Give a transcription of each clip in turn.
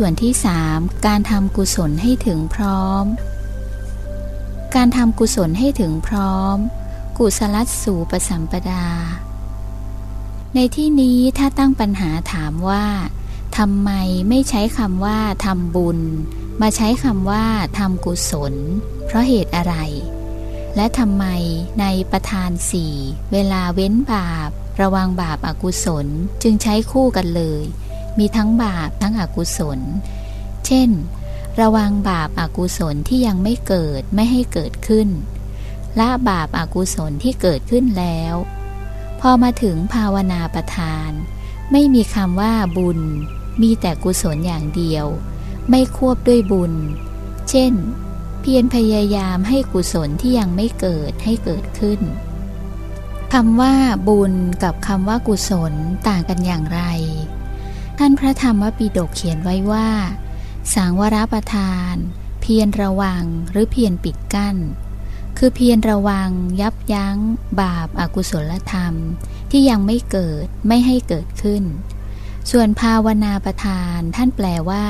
ส่วนที่สามการทำกุศลให้ถึงพร้อม การทำกุศลให้ถึงพร้อม กุศลสสูปสัมปดา ในที่นี้ถ้าตั้งปัญหาถามว่าทำไมไม่ใช้คำว่าทำบุญ มาใช้คำว่าทำกุศล เพราะเหตุอะไร และทำไมในประธานสี่เวลาเว้นบาป ระวังบาปอากุศลจึงใช้คู่กันเลย มีทั้งบาปทั้งอกุศล เช่น ระวังบาปอากุศลที่ยังไม่เกิดไม่ให้เกิดขึ้น ละบาปอากุศลที่เกิดขึ้นแล้ว พอมาถึงภาวนาประทาน ไม่มีคำว่าบุญ มีแต่กุศลอย่างเดียว ไม่ควบด้วยบุญ เช่น เพียรพยายามให้กุศลที่ยังไม่เกิดให้เกิดขึ้นคำว่าบุญกับคำว่ากุศลต่างกันอย่างไร ท่านพระธรรมปิฎกเขียนไว้ว่า สังวรประทาน เพียรระวังหรือเพียรปิดกั้น คือเพียรระวังยับยั้ง บาปอากุศลธรรม ที่ยังไม่เกิดไม่ให้เกิดขึ้น ส่วนภาวนาประทานท่านแปลว่า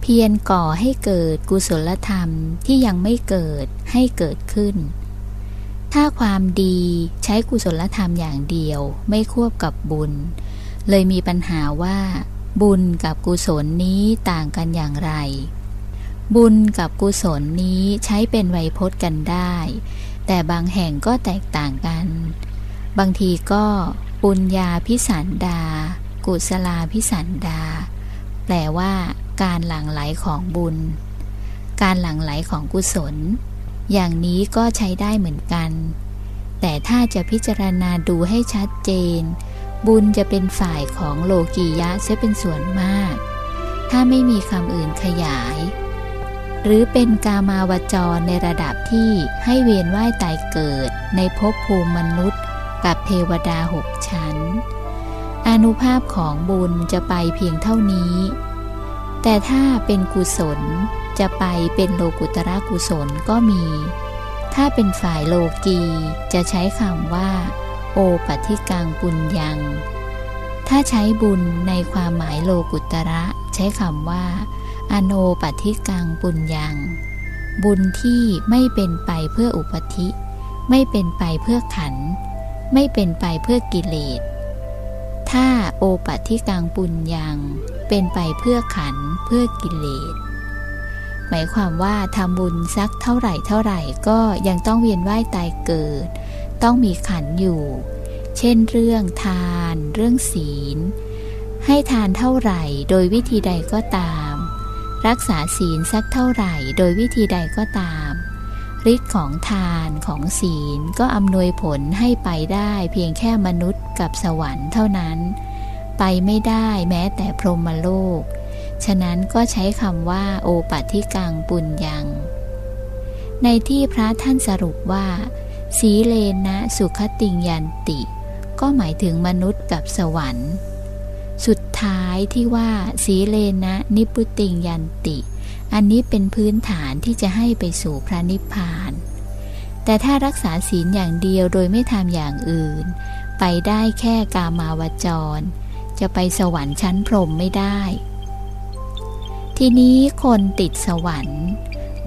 เพียรก่อให้เกิดกุศลธรรมที่ยังไม่เกิดให้เกิดขึ้น ถ้าความดีใช้กุศลธรรมอย่างเดียวไม่ควบกับบุญ เลยมีปัญหาว่า บุญกับกุศลนี้ต่างกันอย่างไร บุญกับกุศลนี้ใช้เป็นไวยพจน์กันได้ แต่บางแห่งก็แตกต่างกัน บางทีก็ปุญญาพิสันดา กุศลาพิสันดา แปลว่าการหลั่งไหลของบุญ การหลั่งไหลของกุศล อย่างนี้ก็ใช้ได้เหมือนกัน แต่ถ้าจะพิจารณาดูให้ชัดเจน บุญจะเป็นฝ่ายของโลกียะเสียเป็นส่วนมาก ถ้าไม่มีคำอื่นขยาย หรือเป็นกามาวจรในระดับที่ให้เวียนว่ายตายเกิดในภพภูมิมนุษย์ กับเทวดาหกชั้น อนุภาพของบุญจะไปเพียงเท่านี้ แต่ถ้าเป็นกุศลจะไปเป็นโลกุตระกุศลก็มี ถ้าเป็นฝ่ายโลกีจะใช้คำว่า โอปัติกังปุญญัง ถ้าใช้บุญในความหมายโลกุตระ ใช้คำว่า อโนปัติกังปุญญัง บุญที่ไม่เป็นไปเพื่ออุปธิ ไม่เป็นไปเพื่อขัน ไม่เป็นไปเพื่อกิเลส ถ้าโอปัติกังปุญยัง เป็นไปเพื่อขันเพื่อกิเลสหมายความว่าทำบุญสักเท่าไหร่เท่าไหร่ก็ยังต้องเวียนว่ายตายเกิด ต้องมีขันอยู่ เช่นเรื่องทาน เรื่องศีล ให้ทานเท่าไหร่โดยวิธีใดก็ตาม รักษาศีลสักเท่าไหร่โดยวิธีใดก็ตามฤทธิ์ของทานของศีลก็อำนวยผลให้ไปได้เพียงแค่มนุษย์กับสวรรค์เท่านั้น ไปไม่ได้แม้แต่พรหมโลก ฉะนั้นก็ใช้คำว่าโอปัติกังปุญญัง ในที่พระท่านสรุปว่า สีเลนะสุขติงยันติ ก็หมายถึงมนุษย์กับสวรรค์ สุดท้ายที่ว่าสีเลนะนิพุติงยันติ อันนี้เป็นพื้นฐานที่จะให้ไปสู่พระนิพพาน แต่ถ้ารักษาศีลอย่างเดียวโดยไม่ทำอย่างอื่น ไปได้แค่กามาวจร จะไปสวรรค์ชั้นพรหมไม่ได้ ทีนี้คนติดสวรรค์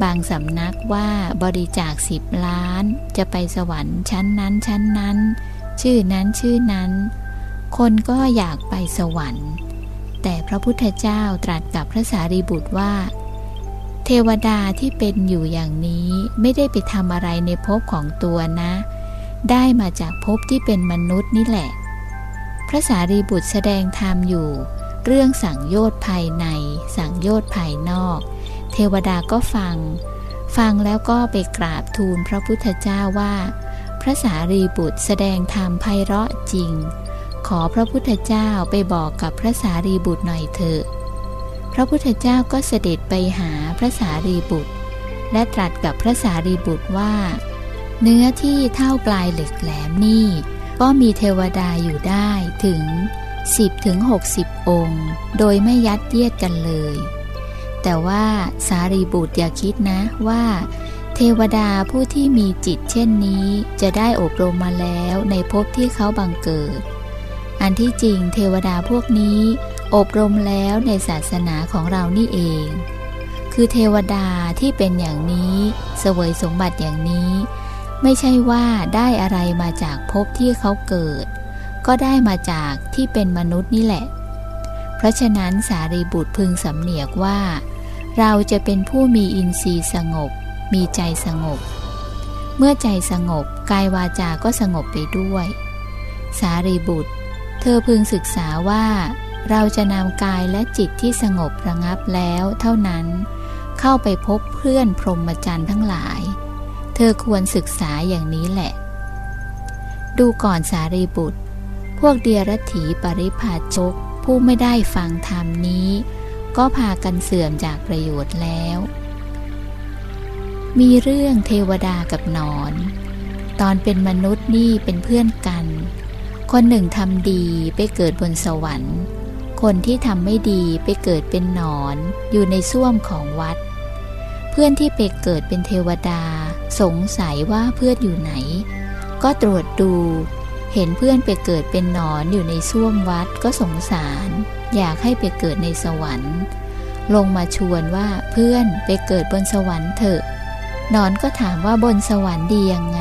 บางสำนักว่าบริจาคสิบล้าน จะไปสวรรค์ชั้นนั้นชั้นนั้น ชื่อนั้นชื่อนั้น คนก็อยากไปสวรรค์ แต่พระพุทธเจ้าตรัสกับพระสารีบุตรว่า เทวดาที่เป็นอยู่อย่างนี้ไม่ได้ไปทำอะไรในภพของตัวนะ ได้มาจากภพที่เป็นมนุษย์นี่แหละ พระสารีบุตรแสดงธรรมอยู่ เรื่องสั่งโยชน์ภายใน สั่งโยชน์ภายนอก เทวดาก็ฟัง ฟังแล้วก็ไปกราบทูลพระพุทธเจ้าว่า พระสารีบุตรแสดงธรรมไพเราะจริง ขอพระพุทธเจ้าไปบอกกับพระสารีบุตรหน่อยเถอะ พระพุทธเจ้าก็เสด็จไปหาพระสารีบุตร และตรัสกับพระสารีบุตรว่า เนื้อที่เท่าปลายเหล็กแหลมนี่ ก็มีเทวดาอยู่ได้ถึง10ถึง60 องค์ โดยไม่ยัดเยียดกันเลย แต่ว่าสารีบุตรอย่าคิดนะว่า เทวดาผู้ที่มีจิตเช่นนี้จะได้อบรมมาแล้วในภพที่เขาบังเกิด อันที่จริงเทวดาพวกนี้อบรมแล้วในศาสนาของเรานี่เอง คือเทวดาที่เป็นอย่างนี้เสวยสมบัติอย่างนี้ ไม่ใช่ว่าได้อะไรมาจากภพที่เขาเกิด ก็ได้มาจากที่เป็นมนุษย์นี่แหละ เพราะฉะนั้นสารีบุตรพึงสำเนียกว่า เราจะเป็นผู้มีอินทรีย์สงบ มีใจสงบ เมื่อใจสงบกายวาจาก็สงบไปด้วย สารีบุตร เธอพึงศึกษาว่า เราจะนำกายและจิตที่สงบระงับแล้วเท่านั้น เข้าไปพบเพื่อนพรหมจรรย์ทั้งหลาย เธอควรศึกษาอย่างนี้แหละ ดูก่อนสารีบุตร พวกเดียรถีปริพาชกผู้ไม่ได้ฟังธรรมนี้ ก็พากันเสื่อมจากประโยชน์แล้ว มีเรื่องเทวดากับนอน ตอนเป็นมนุษย์นี่เป็นเพื่อนกัน คนหนึ่งทำดีไปเกิดบนสวรรค์ คนที่ทำไม่ดีไปเกิดเป็นหนอนอยู่ในส้วมของวัด เพื่อนที่ไปเกิดเป็นเทวดา สงสัยว่าเพื่อนอยู่ไหน ก็ตรวจดู เห็นเพื่อนไปเกิดเป็นหนอนอยู่ในส้วมวัดก็สงสาร อยากให้ไปเกิดในสวรรค์ ลงมาชวนว่าเพื่อนไปเกิดบนสวรรค์เถอะนอนก็ถามว่าบนสวรรค์ดียังไง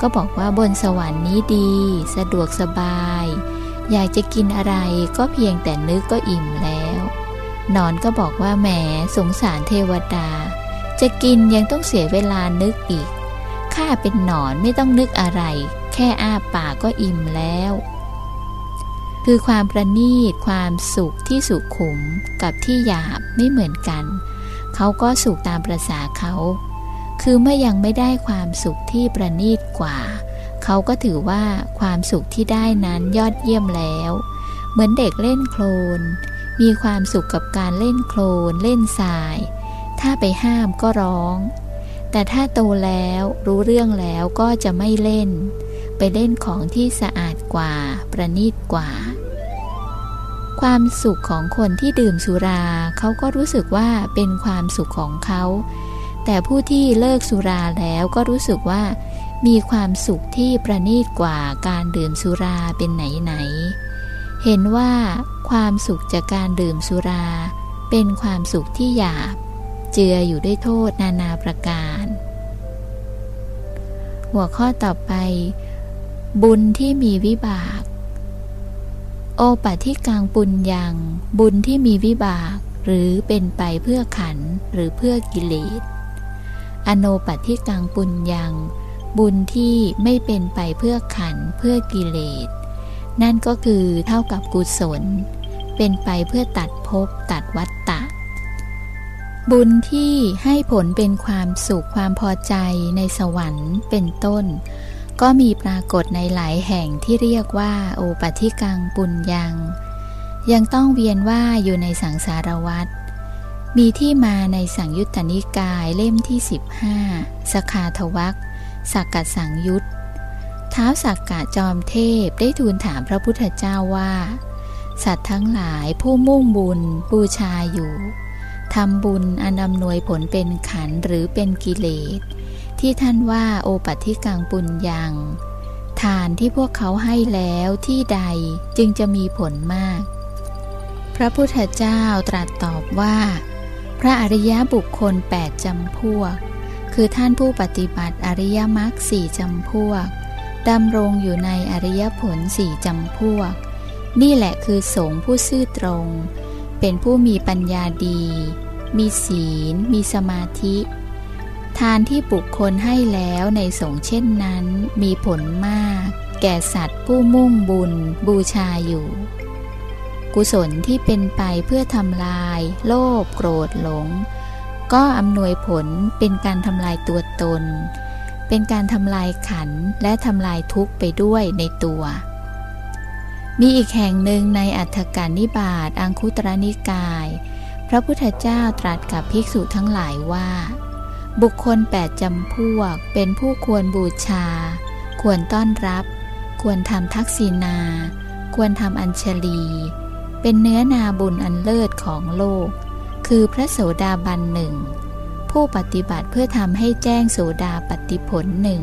ก็บอกว่าบนสวรรค์นี้ดี สะดวกสบาย อยากจะกินอะไรก็เพียงแต่นึกก็อิ่มแล้ว นอนก็บอกว่าแหมสงสารเทวดา จะกินยังต้องเสียเวลานึกอีกข้าเป็นหนอนไม่ต้องนึกอะไร ค่อ้าปากก็อิ่มแล้ว คือความประณีตความสุขที่สุขขุมกับที่หยาบไม่เหมือนกัน เขาก็สุขตามประษาเขา คือเมื่อยังไม่ได้ความสุขที่ประณีตกว่า เขาก็ถือว่าความสุขที่ได้นั้นยอดเยี่ยมแล้ว เหมือนเด็กเล่นโคลน มีความสุขกับการเล่นโคลนเล่นทราย ถ้าไปห้ามก็ร้องแต่ถ้าโตแล้วรู้เรื่องแล้วก็จะไม่เล่น ไปเล่นของที่สะอาดกว่า ประณีตกว่า ความสุขของคนที่ดื่มสุราเขาก็รู้สึกว่าเป็นความสุขของเขา แต่ผู้ที่เลิกสุราแล้วก็รู้สึกว่า มีความสุขที่ประณีตกว่าการดื่มสุราเป็นไหนไหน เห็นว่าความสุขจากการดื่มสุรา เป็นความสุขที่หยาบ เจืออยู่ด้วยโทษนานาประการ หัวข้อต่อไป บุญที่มีวิบาก โอปัที่กลางปุญยัง บุญที่มีวิบาก หรือเป็นไปเพื่อขันหรือเพื่อกิเลส อโนปัที่กลางปุญยัง บุญที่ไม่เป็นไปเพื่อขันเพื่อกิเลส นั่นก็คือเท่ากับกุศล เป็นไปเพื่อตัดภพตัดวัตตะบุญที่ให้ผลเป็นความสุขความพอใจในสวรรค์เป็นต้น ก็มีปรากฏในหลายแห่งที่เรียกว่าโอปัธิกังปุญยัง ยังต้องเวียนว่าอยู่ในสังสารวัฏมีที่มาในสังยุตตนิกายเล่มที่ 15 สคาทวักสักกสังยุตท้าวสักกะจอมเทพได้ทูลถามพระพุทธเจ้าว่า สัตว์ทั้งหลายผู้มุ่งบุญบูชาอยู่ทำบุญอันอำนวยผลเป็นขันหรือเป็นกิเลส ที่ท่านว่าโอปัติกังปุญยัง ทานที่พวกเขาให้แล้วที่ใดจึงจะมีผลมาก พระพุทธเจ้าตรัสตอบว่า พระอริยบุคคลแปดจำพวก คือท่านผู้ปฏิบัติอริยมรรคสี่จำพวกดำรงอยู่ในอริยผลสี่จำพวก นี่แหละคือสงฆ์ผู้ซื่อตรง เป็นผู้มีปัญญาดี มีศีล มีสมาธิ ทานที่บุคคลให้แล้วในสงฆ์เช่นนั้น มีผลมาก แก่สัตว์ผู้มุ่งบุญบูชาอยู่ กุศลที่เป็นไปเพื่อทำลาย โลภโกรธหลง ก็อำนวยผลเป็นการทำลายตัวตน เป็นการทำลายขันและทำลายทุกข์ไปด้วยในตัว มีอีกแห่งหนึ่งในอัฏฐกานิบาตอังคุตรนิกาย พระพุทธเจ้าตรัสกับภิกษุทั้งหลายว่า บุคคลแปดจำพวกเป็นผู้ควรบูชา ควรต้อนรับ ควรทำทักษิณา ควรทำอัญชลี เป็นเนื้อนาบุญอันเลิศของโลก คือพระโสดาบันหนึ่ง ผู้ปฏิบัติเพื่อทำให้แจ้งโสดาปฏิผลหนึ่ง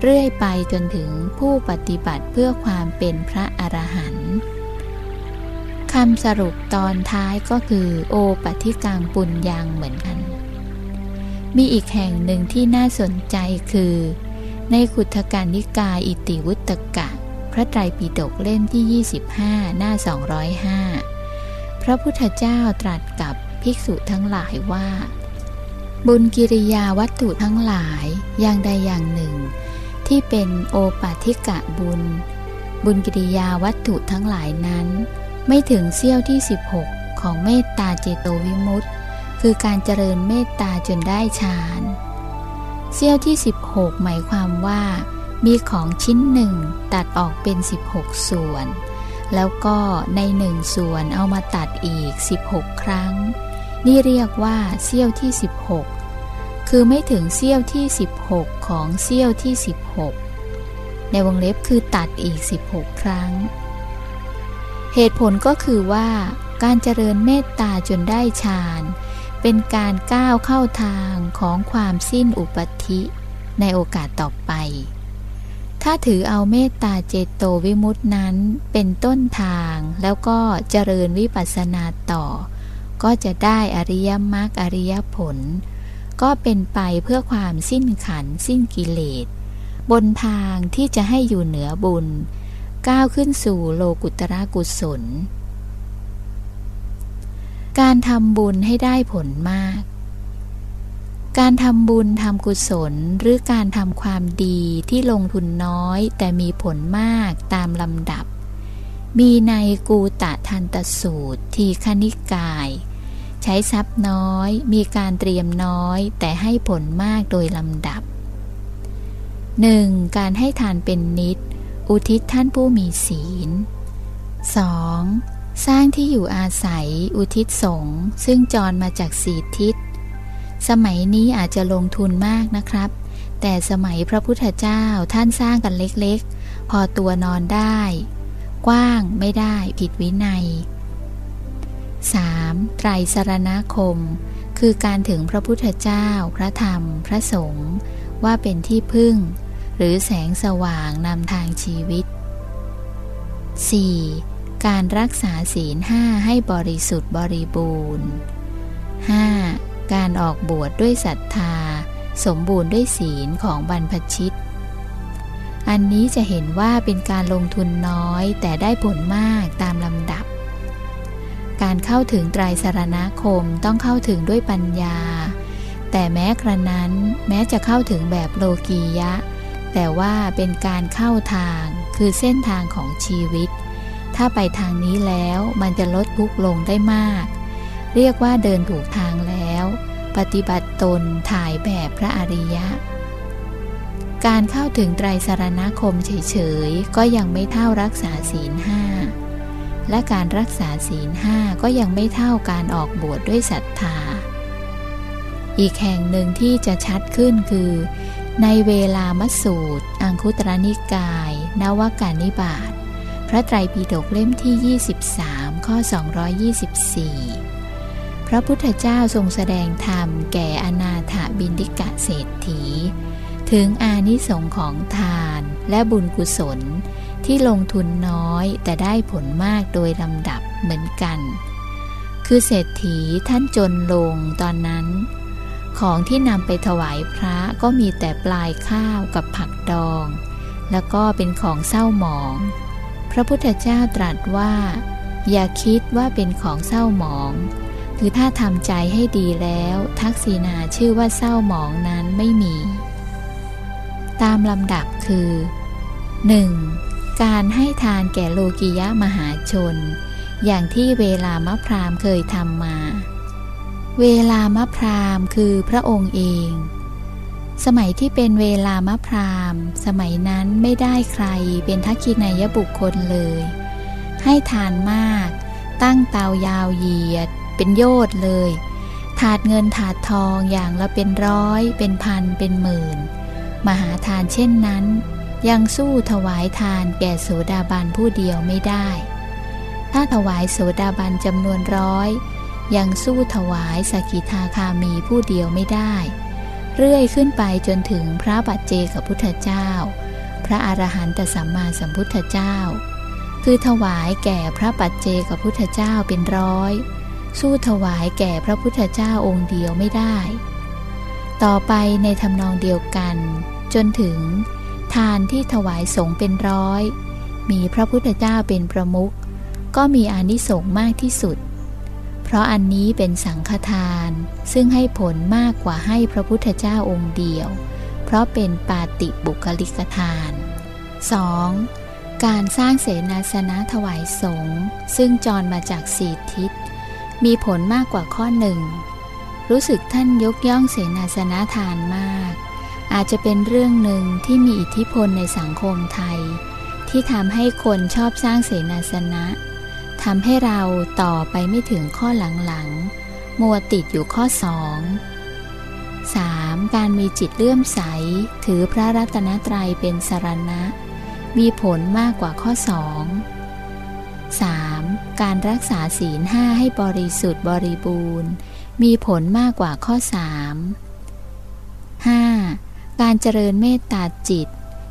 เรื่อยไปจนถึงผู้ปฏิบัติเพื่อความเป็นพระอรหันต์คำสรุปตอนท้ายก็คือโอปัธิกังปุญญังเหมือนกัน มีอีกแห่งหนึ่งที่น่าสนใจคือ ในขุทการนิกายอิติวุตกะ พระไตรปิฎกเล่มที่ 25 หน้า 205 พระพุทธเจ้าตรัสกับภิกษุทั้งหลายว่า บุญกิริยาวัตถุทั้งหลายอย่างใดอย่างหนึ่ง ที่เป็นโอปัธิกะบุญ บุญกิริยาวัตถุทั้งหลายนั้น ไม่ถึงเสี้ยวที่ 16 ของเมตตาเจโตวิมุตติ คือการเจริญเมตตาจนได้ฌานเสี้ยวที่ 16 หมายความว่า มีของชิ้นหนึ่งตัดออกเป็น 16 ส่วน แล้วก็ในหนึ่งส่วนเอามาตัดอีก 16 ครั้ง นี่เรียกว่าเสี้ยวที่ 16 คือไม่ถึงเสี้ยวที่ 16 ของเสี้ยวที่ 16 ในวงเล็บคือตัดอีก 16 ครั้ง เหตุผลก็คือว่า การเจริญเมตตาจนได้ฌาน เป็นการก้าวเข้าทางของความสิ้นอุปธิในโอกาสต่อไป ถ้าถือเอาเมตตาเจโตวิมุตินั้นเป็นต้นทางแล้วก็เจริญวิปัสสนาต่อ ก็จะได้อริยมรรคอริยผล ก็เป็นไปเพื่อความสิ้นขันสิ้นกิเลส บนทางที่จะให้อยู่เหนือบุญ ก้าวขึ้นสู่โลกุตระกุศล การทำบุญให้ได้ผลมาก การทำบุญทำกุศลหรือการทำความดีที่ลงทุนน้อย แต่มีผลมากตามลำดับ มีในกูตะทันตสูตร ทีคณิกาย ใช้ทรัพย์น้อย มีการเตรียมน้อย แต่ให้ผลมากโดยลำดับ 1. การให้ทานเป็นนิด อุทิศท่านผู้มีศีล 2. สร้างที่อยู่อาศัย อุทิศสงฆ์ซึ่งจรมาจากสีทิศ สมัยนี้อาจจะลงทุนมากนะครับ แต่สมัยพระพุทธเจ้าท่านสร้างกันเล็กๆ พอตัวนอนได้ กว้างไม่ได้ผิดวินัย 3. ไตรสรณคม คือการถึงพระพุทธเจ้า พระธรรม พระสงฆ์ว่าเป็นที่พึ่ง หรือแสงสว่างนำทางชีวิต 4. การรักษาศีลห้าให้บริสุทธิ์บริบูรณ์ 5. การออกบวชดด้วยศรัทธา สมบูรณ์ด้วยศีลของบรรพชิต อันนี้จะเห็นว่าเป็นการลงทุนน้อยแต่ได้ผลมากตามลำดับ การเข้าถึงไตรสรณคมต้องเข้าถึงด้วยปัญญา แต่แม้กระนั้นแม้จะเข้าถึงแบบโลกียะ แต่ว่าเป็นการเข้าทางคือเส้นทางของชีวิต ถ้าไปทางนี้แล้วมันจะลดทุกลงได้มาก เรียกว่าเดินถูกทางแล้ว ปฏิบัติตนถ่ายแบบพระอริยะ การเข้าถึงไตรสารณคมเฉยๆ ก็ยังไม่เท่ารักษาศีลห้าและการรักษาศีลห้าก็ยังไม่เท่าการออกบวชดด้วยศรัทธา อีกแห่งหนึ่งที่จะชัดขึ้นคือ ในเวลามสูตร อังคุตรนิกาย นวกานิบาต พระไตรปิฎกเล่มที่ 23 ข้อ 224 พระพุทธเจ้าทรงแสดงธรรมแก่อนาถบินดิกะเศรษฐี ถึงอานิสงคของทานและบุญกุศลที่ลงทุนน้อยแต่ได้ผลมากโดยลำดับเหมือนกัน คือเศรษฐีท่านจนลงตอนนั้น ของที่นำไปถวายพระก็มีแต่ปลายข้าวกับผักดอง แล้วก็เป็นของเศร้าหมอง พระพุทธเจ้าตรัสว่า อย่าคิดว่าเป็นของเศร้าหมอง คือถ้าทำใจให้ดีแล้ว ทักษีนาชื่อว่าเศร้าหมองนั้นไม่มี ตามลำดับคือ 1. การให้ทานแก่โลกิยะมหาชน อย่างที่เวลามะพรามเคยทำมา เวลามะพรามคือพระองค์เอง สมัยที่เป็นเวลามะพรามสมัยนั้นไม่ได้ใครเป็นทักษินายบุคคลเลย ให้ทานมาก ตั้งเตายาวเหยียด เป็นโยดเลย ถาดเงินถาดทองอย่างละเป็นร้อย เป็นพันเป็นหมื่น มหาทานเช่นนั้น ยังสู้ถวายทานแก่โสดาบันผู้เดียวไม่ได้ ถ้าถวายโสดาบันจำนวนร้อย ยังสู้ถวายสกิทาคามีผู้เดียวไม่ได้ เรื่อยขึ้นไปจนถึงพระบัจเจกพุทธเจ้า พระอรหันตสัมมาสัมพุทธเจ้า คือถวายแก่พระปัจเจกพุทธเจ้าเป็นร้อย สู้ถวายแก่พระพุทธเจ้าองค์เดียวไม่ได้ ต่อไปในทำนองเดียวกัน จนถึง ทานที่ถวายสงเป็นร้อย มีพระพุทธเจ้าเป็นประมุขก็มีอานิสงส์มากที่สุด เพราะอันนี้เป็นสังฆทาน ซึ่งให้ผลมากกว่าให้พระพุทธเจ้าองค์เดียว เพราะเป็นปาติบุคลิกทาน 2. การสร้างเสนาสนะถวายสงฆ์ซึ่งจรมาจากสีทิศ มีผลมากกว่าข้อหนึ่ง รู้สึกท่านยกย่องเสนาสนะทานมาก อาจจะเป็นเรื่องหนึ่งที่มีอิทธิพลในสังคมไทย ที่ทำให้คนชอบสร้างเสนาสนะ ทำให้เราต่อไปไม่ถึงข้อหลังๆ มัวติดอยู่ข้อสอง 3. การมีจิตเลื่อมใส ถือพระรัตนตรัยเป็นสรณะ มีผลมากกว่าข้อสอง 3. การรักษาศีลห้าให้บริสุทธิ์บริบูรณ์ มีผลมากกว่าข้อสาม 5. การเจริญเมตตาจิต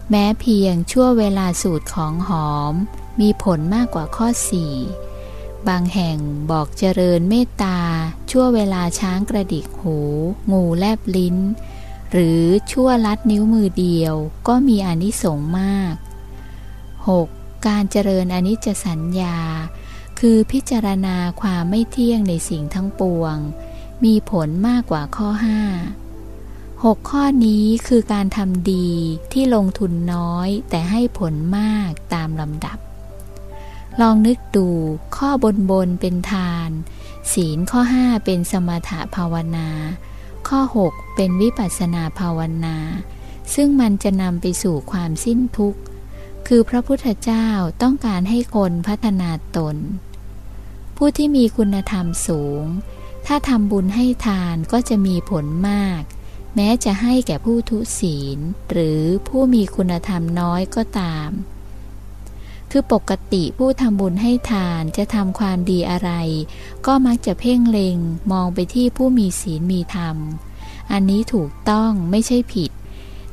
แม้เพียงชั่วเวลาสูตรของหอม มีผลมากกว่าข้อสี่บางแห่งบอกเจริญเมตตา ชั่วเวลาช้างกระดิกหู งูแลบลิ้น หรือชั่วลัดนิ้วมือเดียวก็มีอนิสงส์มาก 6. การเจริญอนิจจสัญญา คือพิจารณาความไม่เที่ยงในสิ่งทั้งปวง มีผลมากกว่าข้อ 5 6 ข้อนี้คือการทำดีที่ลงทุนน้อยแต่ให้ผลมากตามลำดับ ลองนึกดูข้อบนบนเป็นทาน ศีลข้อ 5 เป็นสมถภาวนา ข้อ 6 เป็นวิปัสสนาภาวนา ซึ่งมันจะนำไปสู่ความสิ้นทุกข์ คือพระพุทธเจ้าต้องการให้คนพัฒนาตน ผู้ที่มีคุณธรรมสูง ถ้าทำบุญให้ทานก็จะมีผลมาก แม้จะให้แก่ผู้ทุศีล หรือผู้มีคุณธรรมน้อยก็ตาม คือปกติผู้ทำบุญให้ทานจะทำความดีอะไร ก็มักจะเพ่งเล็งมองไปที่ผู้มีศีลมีธรรม อันนี้ถูกต้องไม่ใช่ผิด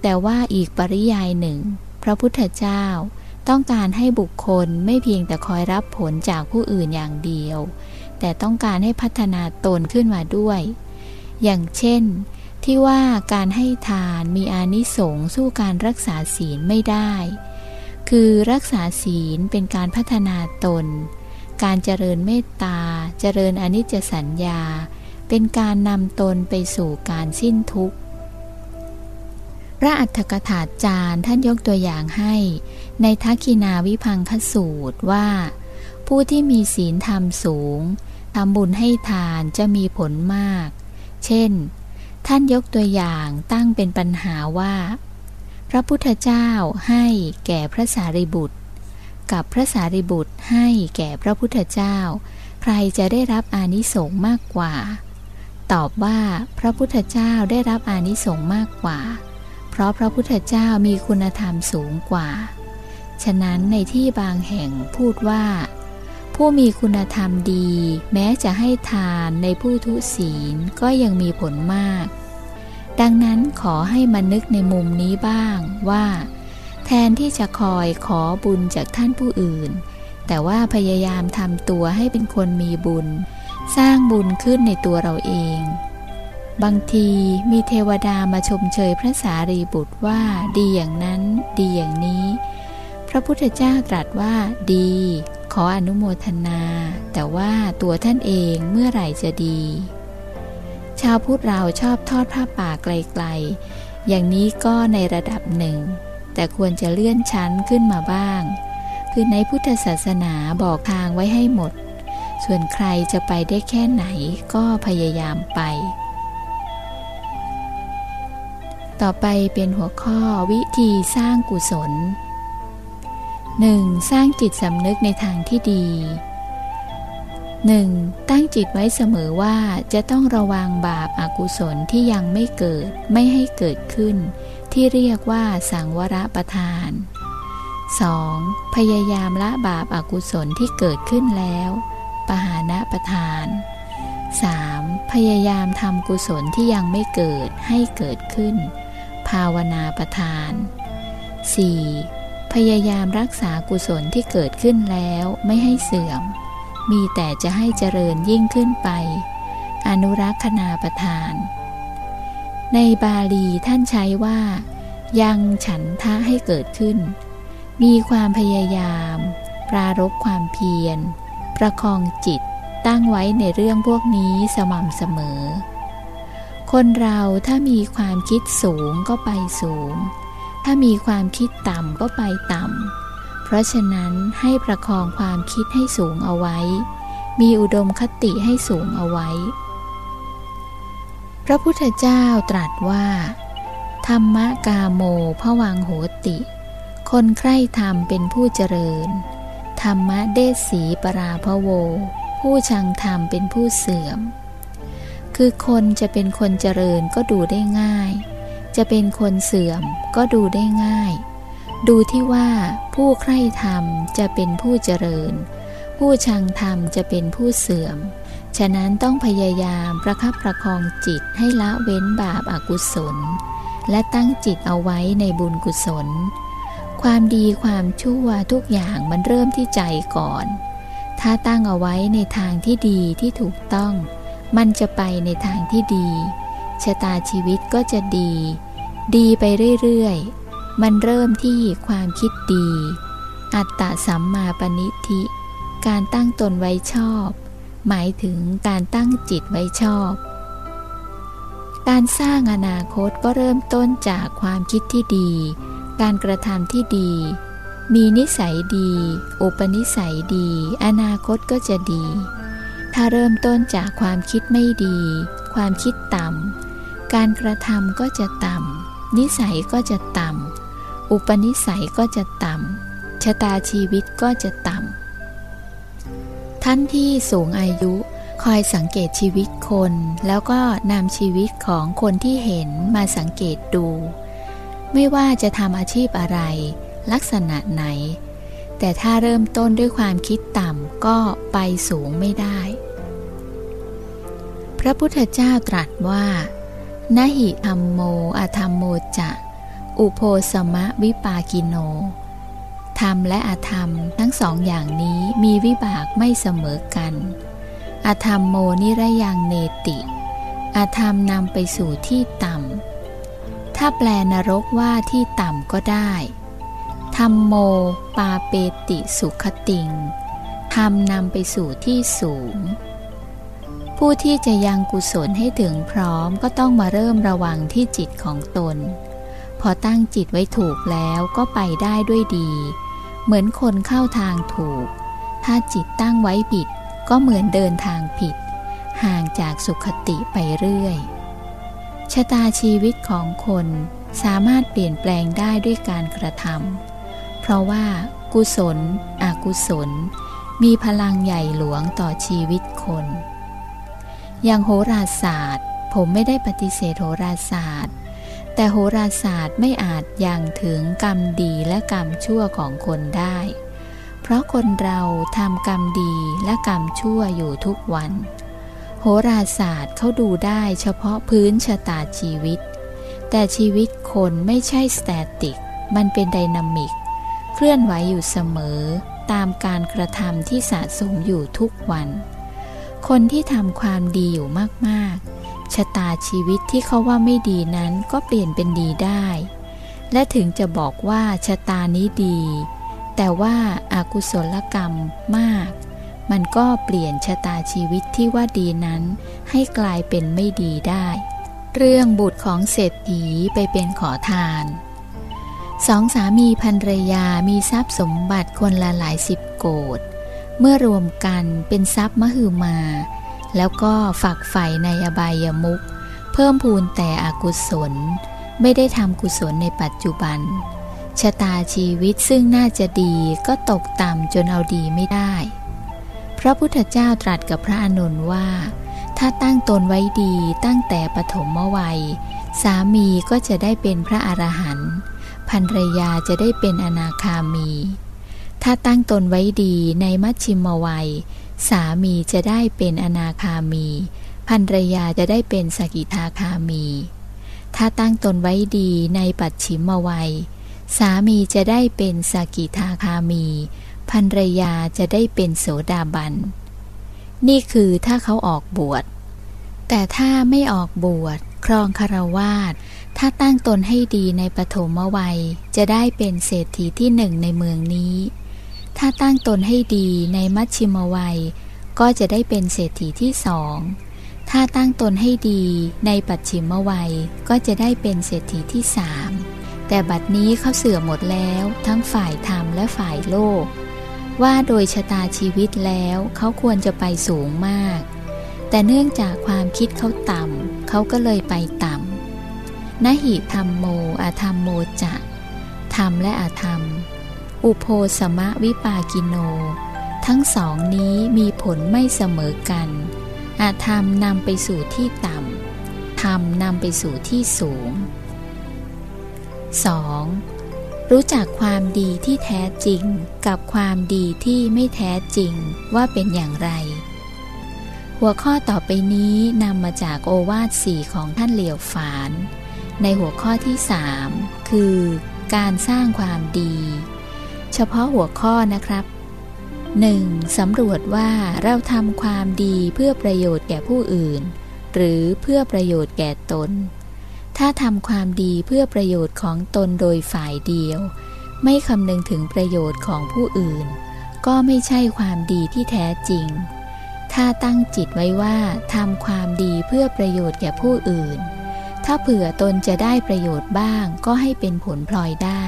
แต่ว่าอีกปริยายหนึ่ง พระพุทธเจ้าต้องการให้บุคคลไม่เพียงแต่คอยรับผลจากผู้อื่นอย่างเดียว แต่ต้องการให้พัฒนาตนขึ้นมาด้วย อย่างเช่น ที่ว่าการให้ทานมีอานิสงส์สู้การรักษาศีลไม่ได้ คือรักษาศีลเป็นการพัฒนาตน การเจริญเมตตา เจริญอนิจจสัญญา เป็นการนำตนไปสู่การสิ้นทุกข์ พระอัฏฐกถาจารย์ท่านยกตัวอย่างให้ ในทักขินาวิพังคสูตรว่า ผู้ที่มีศีลธรรมสูงทำบุญให้ทานจะมีผลมาก เช่น ท่านยกตัวอย่างตั้งเป็นปัญหาว่า ระพุทธเจ้าให้แก่พระสารีบุตร กับพระสารีบุตรให้แก่พระพุทธเจ้า ใครจะได้รับอานิสงส์มากกว่า ตอบว่าพระพุทธเจ้าได้รับอานิสงส์มากกว่า เพราะพระพุทธเจ้ามีคุณธรรมสูงกว่า ฉะนั้นในที่บางแห่งพูดว่า ผู้มีคุณธรรมดี แม้จะให้ทานในผู้ทุศีลก็ยังมีผลมาก ดังนั้นขอให้มานึกในมุมนี้บ้างว่า แทนที่จะคอยขอบุญจากท่านผู้อื่น แต่ว่าพยายามทำตัวให้เป็นคนมีบุญ สร้างบุญขึ้นในตัวเราเอง บางทีมีเทวดามาชมเชยพระสารีบุตรว่าดีอย่างนั้น ดีอย่างนี้ พระพุทธเจ้าตรัสว่าดี ขออนุโมทนา แต่ว่าตัวท่านเองเมื่อไหร่จะดี ชาวพุทธเราชอบทอดผ้าป่าไกลๆ อย่างนี้ก็ในระดับหนึ่ง แต่ควรจะเลื่อนชั้นขึ้นมาบ้าง คือในพุทธศาสนาบอกทางไว้ให้หมด ส่วนใครจะไปได้แค่ไหนก็พยายามไป ต่อไปเป็นหัวข้อวิธีสร้างกุศล 1. สร้างจิตสำนึกในทางที่ดี หนึ่งตั้งจิตไว้เสมอว่าจะต้องระวังบาปอากุศลที่ยังไม่เกิดไม่ให้เกิดขึ้น ที่เรียกว่าสังวรประทาน 2. พยายามละบาปอากุศลที่เกิดขึ้นแล้ว ปหานะประทาน 3. พยายามทำกุศลที่ยังไม่เกิดให้เกิดขึ้น ภาวนาประทาน 4. พยายามรักษากุศลที่เกิดขึ้นแล้วไม่ให้เสื่อม มีแต่จะให้เจริญยิ่งขึ้นไป อนุรักษณาประทาน ในบาลีท่านใช้ว่า ยังฉันทะให้เกิดขึ้น มีความพยายาม ปรารบความเพียร ประคองจิตตั้งไว้ในเรื่องพวกนี้สม่ำเสมอ คนเราถ้ามีความคิดสูงก็ไปสูง ถ้ามีความคิดต่ำก็ไปต่ำ เพราะฉะนั้นให้ประคองความคิดให้สูงเอาไว้ มีอุดมคติให้สูงเอาไว้ พระพุทธเจ้าตรัสว่า ธรรมกาโมพวังโหติ คนใคร่ธรรมเป็นผู้เจริญ ธรรมะเดสีปราพโว ผู้ชังธรรมเป็นผู้เสื่อม คือคนจะเป็นคนเจริญก็ดูได้ง่าย จะเป็นคนเสื่อมก็ดูได้ง่าย ดูที่ว่าผู้ใคร่ธรรมจะเป็นผู้เจริญ ผู้ชังธรรมจะเป็นผู้เสื่อม ฉะนั้นต้องพยายามประคับประคองจิตให้ละเว้นบาปอากุศล และตั้งจิตเอาไว้ในบุญกุศล ความดีความชั่วทุกอย่างมันเริ่มที่ใจก่อน ถ้าตั้งเอาไว้ในทางที่ดีที่ถูกต้อง มันจะไปในทางที่ดี ชะตาชีวิตก็จะดี ดีไปเรื่อยๆ มันเริ่มที่ความคิดดี อัตตะสัมมาปณิธิ การตั้งตนไว้ชอบ หมายถึงการตั้งจิตไว้ชอบ การสร้างอนาคตก็เริ่มต้นจากความคิดที่ดี การกระทำที่ดี มีนิสัยดี อุปนิสัยดี อนาคตก็จะดี ถ้าเริ่มต้นจากความคิดไม่ดี ความคิดต่ำการกระทำก็จะต่ำนิสัยก็จะต่ำ อุปนิสัยก็จะต่ำชะตาชีวิตก็จะต่ำท่านที่สูงอายุคอยสังเกตชีวิตคน แล้วก็นำชีวิตของคนที่เห็นมาสังเกตดู ไม่ว่าจะทำอาชีพอะไร ลักษณะไหน แต่ถ้าเริ่มต้นด้วยความคิดต่ำก็ไปสูงไม่ได้ พระพุทธเจ้าตรัสว่า นหิธรรมโมอธรรมโมจะ อุโพสมะวิปากิโน ธรรมและอธรรมทั้งสองอย่างนี้มีวิบากไม่เสมอกัน อธรรมโมนิระยังเนติ อธรรมนำไปสู่ที่ต่ำ ถ้าแปลนรกว่าที่ต่ำก็ได้ ธรรมโมปาเปติสุขติง ธรรมนำไปสู่ที่สูงผู้ที่จะยังกุศลให้ถึงพร้อมก็ต้องมาเริ่มระวังที่จิตของตน อตั้งจิตไว้ถูกแล้วก็ไปได้ด้วยดี เหมือนคนเข้าทางถูก ถ้าจิตตั้งไว้ผิดก็เหมือนเดินทางผิด ห่างจากสุขติไปเรื่อยชะตาชีวิตของคนสามารถเปลี่ยนแปลงได้ด้วยการกระทำเพราะว่ากุศล อกุศล มีพลังใหญ่หลวงต่อชีวิตคน อย่างโหราศาสตร์ ผมไม่ได้ปฏิเสธโหราศาสตร์ แต่โหราศาสตร์ไม่อาจยังถึงกรรมดีและกรรมชั่วของคนได้ เพราะคนเราทำกรรมดีและกรรมชั่วอยู่ทุกวัน โหราศาสตร์เขาดูได้เฉพาะพื้นชะตาชีวิต แต่ชีวิตคนไม่ใช่สแตติก มันเป็นไดนามิก เคลื่อนไหวอยู่เสมอ ตามการกระทำที่สะสมอยู่ทุกวัน คนที่ทำความดีอยู่มากๆ ชะตาชีวิตที่เขาว่าไม่ดีนั้นก็เปลี่ยนเป็นดีได้ และถึงจะบอกว่าชะตานี้ดี แต่ว่าอากุศลกรรมมาก มันก็เปลี่ยนชะตาชีวิตที่ว่าดีนั้น ให้กลายเป็นไม่ดีได้ เรื่องบุตรของเศรษฐีไปเป็นขอทานสองสามีภรรยามีทรัพย์สมบัติคนละหลายสิบโกดเมื่อรวมกันเป็นทรัพย์มหึมา แล้วก็ฝักใฝ่ในอบายมุกเพิ่มพูนแต่อกุศล ไม่ได้ทำกุศลในปัจจุบัน ชะตาชีวิตซึ่งน่าจะดีก็ตกต่ำจนเอาดีไม่ได้ พระพุทธเจ้าตรัสกับพระอนุนว่า ถ้าตั้งตนไว้ดีตั้งแต่ปฐมวัย สามีก็จะได้เป็นพระอรหันต์ภรรยาจะได้เป็นอนาคามี ถ้าตั้งตนไว้ดีในมัชชิมวัย สามีจะได้เป็นอนาคามีภรรยาจะได้เป็นสกิทาคามี ถ้าตั้งตนไว้ดีในปัจฉิมวัย สามีจะได้เป็นสกิทาคามีภรรยาจะได้เป็นโสดาบัน นี่คือถ้าเขาออกบวช แต่ถ้าไม่ออกบวชครองคารวาสถ้าตั้งตนให้ดีในปฐมวัย จะได้เป็นเศรษฐีที่หนึ่งในเมืองนี้ ถ้าตั้งตนให้ดีในมัชชิมวัย ก็จะได้เป็นเศรษฐีที่สอง ถ้าตั้งตนให้ดีในปัจฉิมวัย ก็จะได้เป็นเศรษฐีที่สามแต่บัดนี้เขาเสื่อมหมดแล้วทั้งฝ่ายธรรมและฝ่ายโลก ว่าโดยชะตาชีวิตแล้วเขาควรจะไปสูงมาก แต่เนื่องจากความคิดเขาต่ำเขาก็เลยไปต่ำนหิธรรมโมอาธรรมโมจะธรรมและอาธรรม อุโพสมะวิปากิโน ทั้งสองนี้มีผลไม่เสมอกัน อาธรรมนำไปสู่ที่ต่ำ ธรรมนำไปสู่ที่สูง 2. รู้จักความดีที่แท้จริงกับความดีที่ไม่แท้จริงว่าเป็นอย่างไร หัวข้อต่อไปนี้นำมาจากโอวาทสี่ของท่านเหลียวฝาน ในหัวข้อที่สามคือการสร้างความดี เฉพาะหัวข้อนะครับ 1. สำรวจว่าเราทำความดีเพื่อประโยชน์แก่ผู้อื่น หรือเพื่อประโยชน์แก่ตน ถ้าทำความดีเพื่อประโยชน์ของตนโดยฝ่ายเดียว ไม่คำนึงถึงประโยชน์ของผู้อื่น ก็ไม่ใช่ความดีที่แท้จริง ถ้าตั้งจิตไว้ว่าทำความดีเพื่อประโยชน์แก่ผู้อื่น ถ้าเผื่อตนจะได้ประโยชน์บ้างก็ให้เป็นผลพลอยได้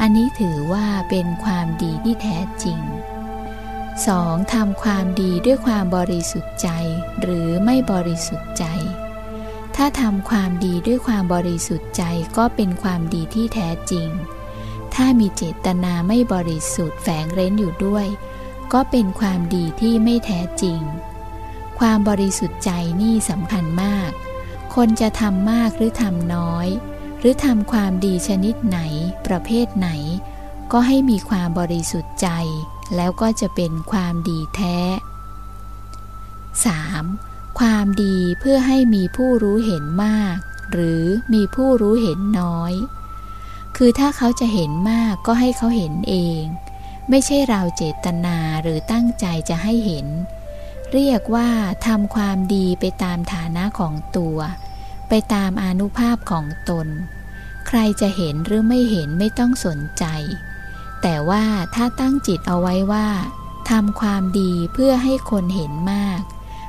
อันนี้ถือว่าเป็นความดีที่แท้จริง 2. ทำความดีด้วยความบริสุทธิ์ใจ หรือไม่บริสุทธิ์ใจ ถ้าทำความดีด้วยความบริสุทธิ์ใจก็เป็นความดีที่แท้จริง ถ้ามีเจตนาไม่บริสุทธิ์แฝงเร้นอยู่ด้วย ก็เป็นความดีที่ไม่แท้จริง ความบริสุทธิ์ใจนี่สำคัญมาก คนจะทำมากหรือทำน้อย รือทำความดีชนิดไหน ประเภทไหน ก็ให้มีความบริสุทธิ์ใจ แล้วก็จะเป็นความดีแท้ 3. ความดีเพื่อให้มีผู้รู้เห็นมาก หรือมีผู้รู้เห็นน้อย คือถ้าเขาจะเห็นมากก็ให้เขาเห็นเอง ไม่ใช่เราเจตนาหรือตั้งใจจะให้เห็น เรียกว่าทำความดีไปตามฐานะของตัว ไปตามอนุภาพของตน ใครจะเห็นหรือไม่เห็นไม่ต้องสนใจ แต่ว่าถ้าตั้งจิตเอาไว้ว่าทำความดีเพื่อให้คนเห็นมาก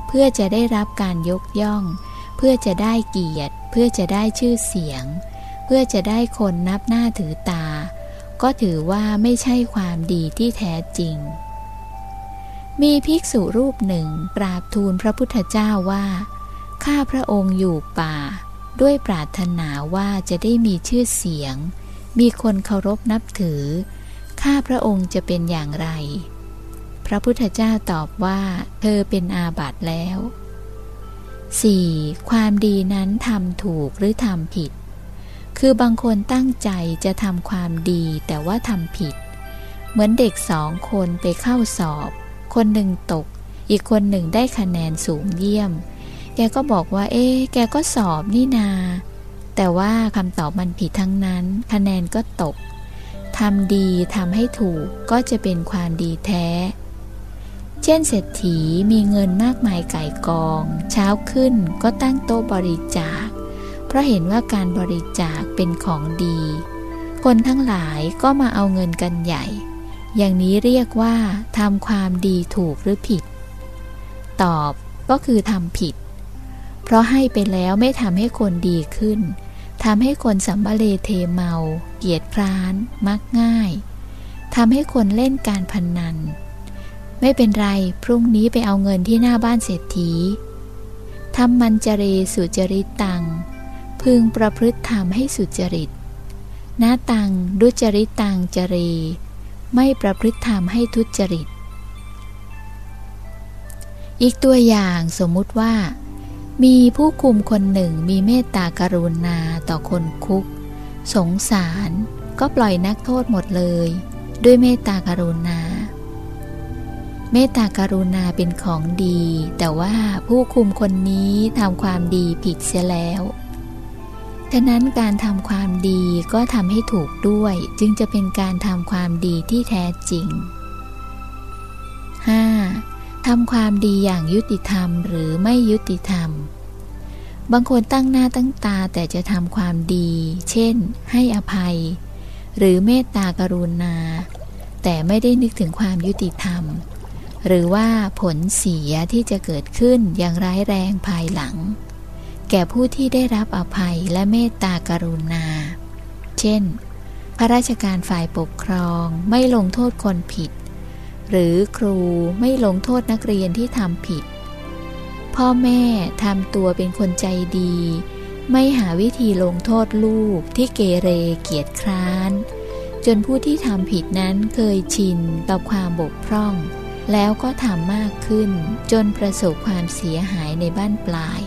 เพื่อจะได้รับการยกย่อง เพื่อจะได้เกียรติ เพื่อจะได้ชื่อเสียง เพื่อจะได้คนนับหน้าถือตา ก็ถือว่าไม่ใช่ความดีที่แท้จริง มีภิกษุรูปหนึ่งกราบทูลพระพุทธเจ้าว่า ข้าพระองค์อยู่ป่า ด้วยปรารถนาว่าจะได้มีชื่อเสียง มีคนเคารพนับถือ ข้าพระองค์จะเป็นอย่างไร พระพุทธเจ้าตอบว่า เธอเป็นอาบัติแล้ว 4. ความดีนั้นทำถูกหรือทำผิด คือบางคนตั้งใจจะทำความดีแต่ว่าทำผิด เหมือนเด็กสองคนไปเข้าสอบ คนหนึ่งตก อีกคนหนึ่งได้คะแนนสูงเยี่ยม แกก็บอกว่า เอ๊แกก็สอบนี่นา แต่ว่าคำตอบมันผิดทั้งนั้น คะแนนก็ตกทำดีทำให้ถูกก็จะเป็นความดีแท้ เช่นเศรษฐีมีเงินมากมายไก่กอง เช้าขึ้นก็ตั้งโต๊ะบริจาค เพราะเห็นว่าการบริจาคเป็นของดี คนทั้งหลายก็มาเอาเงินกันใหญ่ อย่างนี้เรียกว่าทำความดีถูกหรือผิด ตอบก็คือทำผิด เพราะให้ไปแล้วไม่ทำให้คนดีขึ้นทำให้คนสัมบเลเทเมา เกียดคร้าน มักง่ายทำให้คนเล่นการพนนัน ไม่เป็นไร พรุ่งนี้ไปเอาเงินที่หน้าบ้านเศรษฐีทำมันจเรสุจริตตัง พึงประพฤติธรรมให้สุจริตนาตังดุจริตตังจเร ไม่ประพฤติธรรมให้ทุจริต อีกตัวอย่างสมมุติว่า มีผู้คุมคนหนึ่งมีเมตตากรุณาต่อคนคุก สงสารก็ปล่อยนักโทษหมดเลย ด้วยเมตตากรุณา เมตตากรุณาเป็นของดี แต่ว่าผู้คุมคนนี้ทำความดีผิดเสียแล้วฉะนั้นการทำความดีก็ทำให้ถูกด้วย จึงจะเป็นการทำความดีที่แท้จริง 5. ทำความดีอย่างยุติธรรมหรือไม่ยุติธรรม บางคนตั้งหน้าตั้งตาแต่จะทำความดี เช่น ให้อภัย หรือเมตตากรุณา แต่ไม่ได้นึกถึงความยุติธรรม หรือว่าผลเสียที่จะเกิดขึ้นอย่างร้ายแรงภายหลัง แก่ผู้ที่ได้รับอภัยและเมตตากรุณา เช่น พระราชการฝ่ายปกครองไม่ลงโทษคนผิด หรือครูไม่ลงโทษนักเรียนที่ทำผิด พ่อแม่ทำตัวเป็นคนใจดี ไม่หาวิธีลงโทษลูกที่เกเรเกียจคร้าน จนผู้ที่ทำผิดนั้นเคยชินต่อความบกพร่อง แล้วก็ทำมากขึ้น จนประสบความเสียหายในบ้านปลาย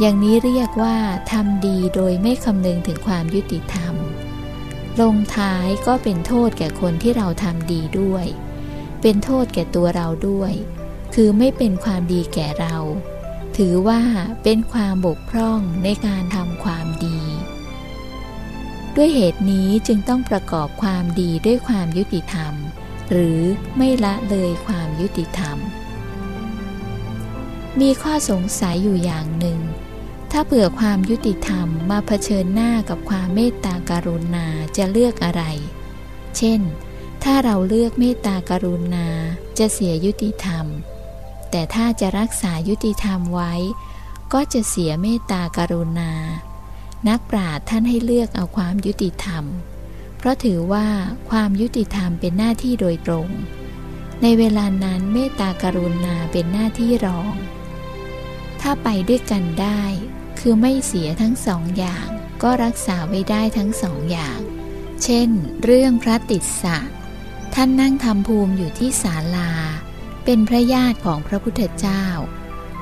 อย่างนี้เรียกว่าทำดีโดยไม่คำนึงถึงความยุติธรรม ลงท้ายก็เป็นโทษแก่คนที่เราทำดีด้วย เป็นโทษแก่ตัวเราด้วย คือไม่เป็นความดีแก่เรา ถือว่าเป็นความบกพร่องในการทำความดี ด้วยเหตุนี้จึงต้องประกอบความดีด้วยความยุติธรรม หรือไม่ละเลยความยุติธรรม มีข้อสงสัยอยู่อย่างหนึ่งถ้าเผื่อความยุติธรรมมาเผชิญหน้ากับความเมตตาการุณาจะเลือกอะไร เช่น ถ้าเราเลือกเมตตากรุณาจะเสียยุติธรรม แต่ถ้าจะรักษายุติธรรมไว้ ก็จะเสียเมตตากรุณา นักปราชญ์ท่านให้เลือกเอาความยุติธรรม เพราะถือว่าความยุติธรรมเป็นหน้าที่โดยตรง ในเวลานั้นเมตตากรุณาเป็นหน้าที่รอง ถ้าไปด้วยกันได้ คือไม่เสียทั้งสองอย่าง ก็รักษาไว้ได้ทั้งสองอย่าง เช่น เรื่องพระติสสะ ท่านนั่งทำภูมิอยู่ที่ศาลา เป็นพระญาติของพระพุทธเจ้า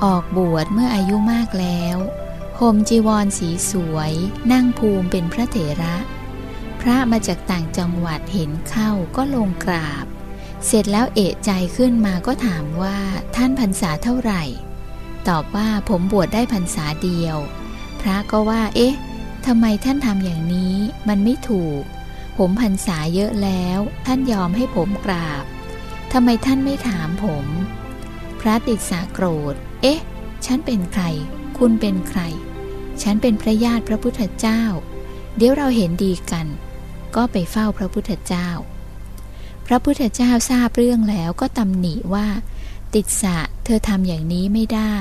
ออกบวชเมื่ออายุมากแล้วห่มจีวรสีสวย นั่งภูมิเป็นพระเถระ พระมาจากต่างจังหวัดเห็นเข้าก็ลงกราบ เสร็จแล้วเอะใจขึ้นมาก็ถามว่าท่านพรรษาเท่าไหร่ ตอบว่าผมบวชได้พรรษาเดียว พระก็ว่า เอ๊ะทำไมท่านทำอย่างนี้ มันไม่ถูก ผมพรรษาเยอะแล้ว ท่านยอมให้ผมกราบทำไมท่านไม่ถามผม พระติสาโกรธ เอ๊ะ ฉันเป็นใคร คุณเป็นใคร ฉันเป็นพระญาติพระพุทธเจ้า เดี๋ยวเราเห็นดีกัน ก็ไปเฝ้าพระพุทธเจ้า พระพุทธเจ้าทราบเรื่องแล้วก็ตำหนิว่า ติดสะเธอทำอย่างนี้ไม่ได้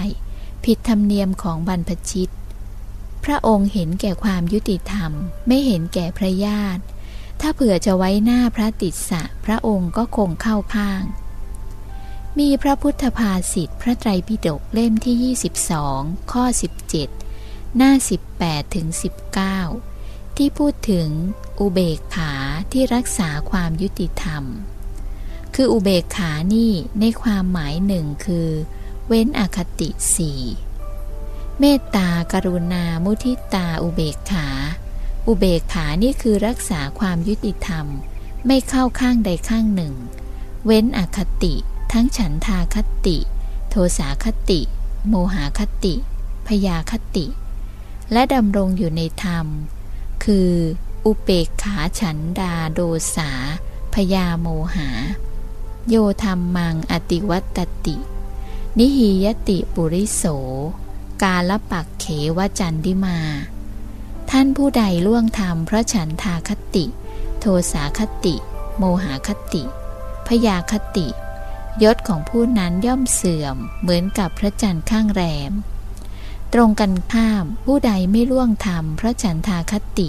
ผิดธรรมเนียมของบรรพชิต พระองค์เห็นแก่ความยุติธรรม ไม่เห็นแก่พระญาติ ถ้าเผื่อจะไว้หน้าพระติสสะพระองค์ก็คงเข้าข้าง มีพระพุทธภาษิตพระไตรปิฎกเล่มที่ 22 ข้อ 17 หน้า 18ถึง19 ที่พูดถึงอุเบกขาที่รักษาความยุติธรรม คืออุเบกขานี่ในความหมายหนึ่งคือ เว้นอคติสี่เมตตากรุณามุทิตาอุเบกขา อุเบกขานี่คือรักษาความยุติธรรม ไม่เข้าข้างใดข้างหนึ่ง เว้นอคติ ทั้งฉันทาคติ โทสาคติ โมหาคติ พยาคติ และดำรงอยู่ในธรรม คืออุเบกขาฉันดาโดสา พยาโมหา โยธรรมมังอติวัตติ นิหิยติปุริโส กาลปักเขวจันดิมา ท่านผู้ใดล่วงธรรมเพราะฉันทาคติ โทสาคติ โมหาคติ พยาคติ ยศของผู้นั้นย่อมเสื่อม เหมือนกับพระจันทร์ข้างแรม ตรงกันข้ามผู้ใดไม่ล่วงธรรมเพราะฉันทาคติ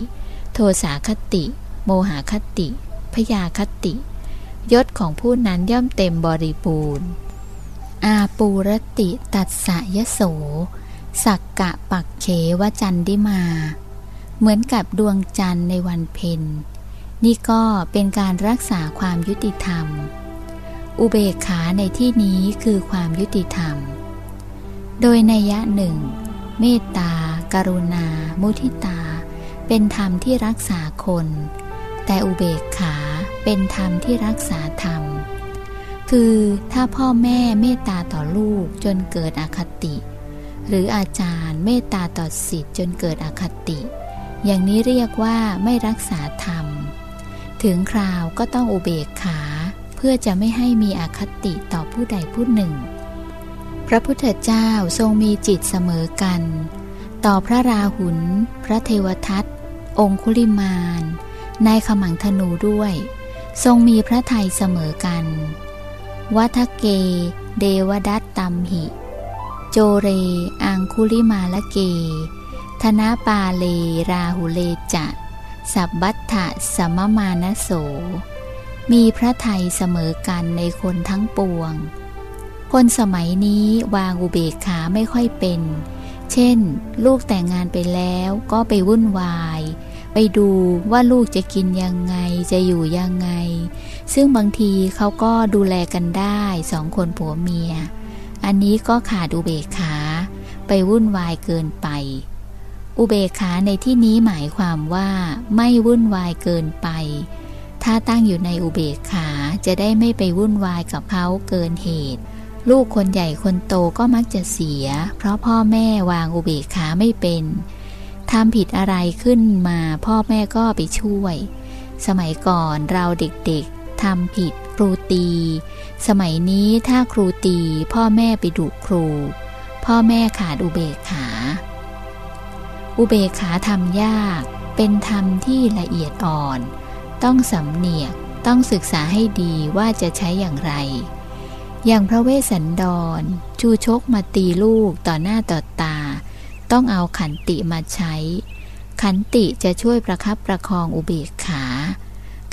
โทสาคติ โมหาคติ พยาคติ ยศของผู้นั้นย่อมเต็มบริบูรณ์ อาปูรติตัดสะยโสสักกะปักเขวจันดิมา เหมือนกับดวงจันทร์ในวันเพ็ญนี่ก็เป็นการรักษาความยุติธรรม อุเบกขาในที่นี้คือความยุติธรรม โดยในยะหนึ่ง เมตตากรุณา มุทิตา เป็นธรรมที่รักษาคน แต่อุเบกขาเป็นธรรมที่รักษาธรรม คือถ้าพ่อแม่เมตตาต่อลูกจนเกิดอคติ หรืออาจารย์เมตตาต่อสิทธิ์จนเกิดอคติ อย่างนี้เรียกว่าไม่รักษาธรรม ถึงคราวก็ต้องอุเบกขา เพื่อจะไม่ให้มีอคติต่อผู้ใดผู้หนึ่ง พระพุทธเจ้าทรงมีจิตเสมอกัน ต่อพระราหุล พระเทวทัต องคุลิมานนายขมังธนูด้วย ทรงมีพระทัยเสมอกัน วัทเก เดวดัตตัมหิ โจเร อังคุลิมาละเก ธนาปาเลราหุเลจะสับบัตถะสมมานโส มีพระไทยเสมอกันในคนทั้งปวง คนสมัยนี้วางอุเบกขาไม่ค่อยเป็น เช่น ลูกแต่งงานไปแล้วก็ไปวุ่นวาย ไปดูว่าลูกจะกินยังไงจะอยู่ยังไง ซึ่งบางทีเขาก็ดูแลกันได้สองคนผัวเมีย อันนี้ก็ขาดอุเบกขา ไปวุ่นวายเกินไป อุเบกขาในที่นี้หมายความว่าไม่วุ่นวายเกินไป ถ้าตั้งอยู่ในอุเบกขาจะได้ไม่ไปวุ่นวายกับเขาเกินเหตุ ลูกคนใหญ่คนโตก็มักจะเสีย เพราะพ่อแม่วางอุเบกขาไม่เป็นทำผิดอะไรขึ้นมาพ่อแม่ก็ไปช่วย สมัยก่อนเราเด็กๆทำผิดครูตี สมัยนี้ถ้าครูตี พ่อแม่ไปดุครู พ่อแม่ขาดอุเบกขา อุเบกขาทำยาก เป็นธรรมที่ละเอียดอ่อน ต้องสำเนียกต้องศึกษาให้ดีว่าจะใช้อย่างไร อย่างพระเวสสันดร ชูชกมาตีลูกต่อหน้าต่อตา ต้องเอาขันติมาใช้ ขันติจะช่วยประคับประคองอุเบกขา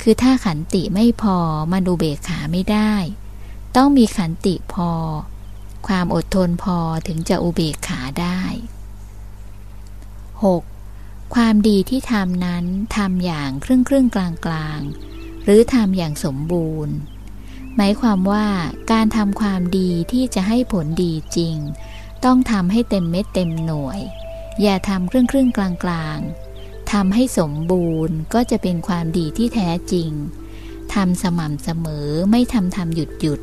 คือถ้าขันติไม่พอมันอุเบกขาไม่ได้ ต้องมีขันติพอ ความอดทนพอถึงจะอุเบกขาได้ 6. ความดีที่ทำนั้นทำอย่างครึ่งครึ่งกลางกลางหรือทำอย่างสมบูรณ์ หมายความว่าการทำความดีที่จะให้ผลดีจริง ต้องทำให้เต็มเม็ดเต็มหน่วย อย่าทำครึ่งครึ่งกลางกลางทำให้สมบูรณ์ก็จะเป็นความดีที่แท้จริงทำสม่ำเสมอไม่ทำทำหยุดหยุด